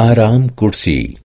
आराम कुर्सी।